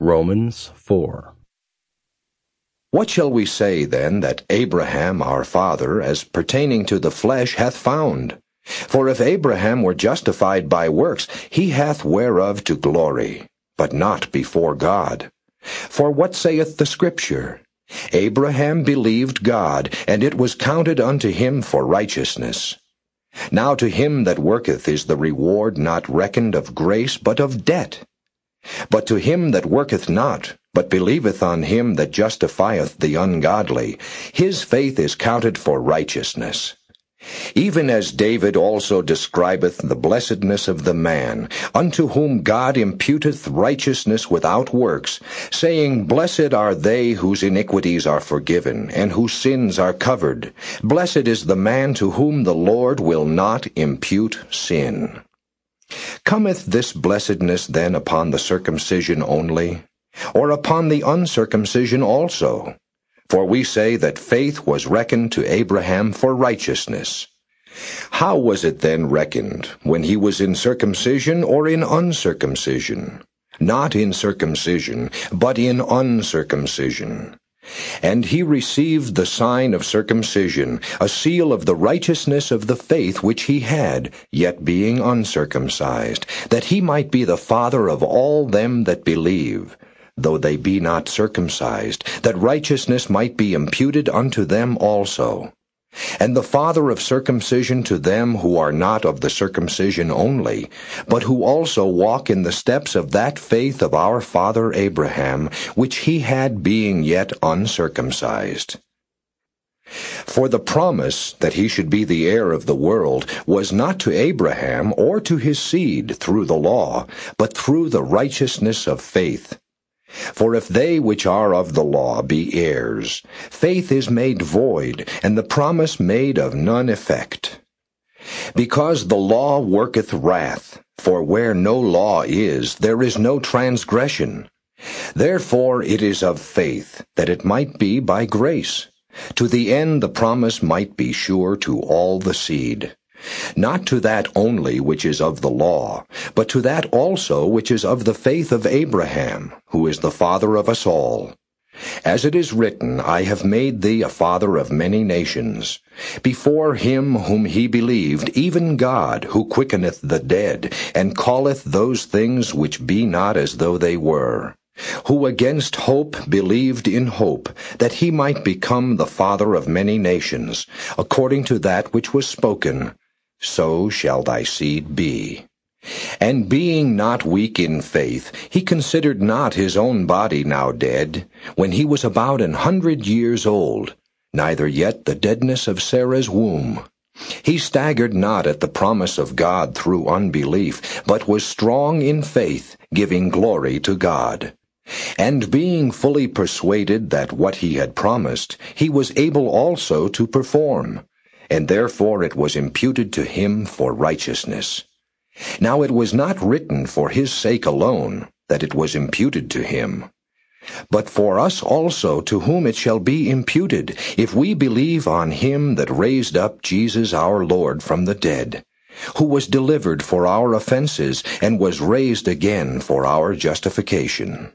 Romans 4. What shall we say then that Abraham our father, as pertaining to the flesh, hath found? For if Abraham were justified by works, he hath whereof to glory, but not before God. For what saith the Scripture? Abraham believed God, and it was counted unto him for righteousness. Now to him that worketh is the reward not reckoned of grace, but of debt. But to him that worketh not, but believeth on him that justifieth the ungodly, his faith is counted for righteousness. Even as David also describeth the blessedness of the man, unto whom God imputeth righteousness without works, saying, Blessed are they whose iniquities are forgiven, and whose sins are covered. Blessed is the man to whom the Lord will not impute sin. Cometh this blessedness then upon the circumcision only, or upon the uncircumcision also? For we say that faith was reckoned to Abraham for righteousness. How was it then reckoned, when he was in circumcision or in uncircumcision? Not in circumcision, but in uncircumcision. And he received the sign of circumcision, a seal of the righteousness of the faith which he had, yet being uncircumcised, that he might be the father of all them that believe, though they be not circumcised, that righteousness might be imputed unto them also and the father of circumcision to them who are not of the circumcision only, but who also walk in the steps of that faith of our father Abraham, which he had being yet uncircumcised. For the promise that he should be the heir of the world was not to Abraham or to his seed through the law, but through the righteousness of faith. For if they which are of the law be heirs, faith is made void, and the promise made of none effect. Because the law worketh wrath, for where no law is, there is no transgression. Therefore it is of faith, that it might be by grace, to the end the promise might be sure to all the seed not to that only which is of the law, but to that also which is of the faith of Abraham, who is the father of us all. As it is written, I have made thee a father of many nations, before him whom he believed, even God, who quickeneth the dead, and calleth those things which be not as though they were who against hope believed in hope, that he might become the father of many nations, according to that which was spoken, so shall thy seed be. And being not weak in faith, he considered not his own body now dead, when he was about an hundred years old, neither yet the deadness of Sarah's womb. He staggered not at the promise of God through unbelief, but was strong in faith, giving glory to God. And being fully persuaded that what he had promised, he was able also to perform and therefore it was imputed to him for righteousness. Now it was not written for his sake alone that it was imputed to him, but for us also to whom it shall be imputed, if we believe on him that raised up Jesus our Lord from the dead, who was delivered for our offenses and was raised again for our justification.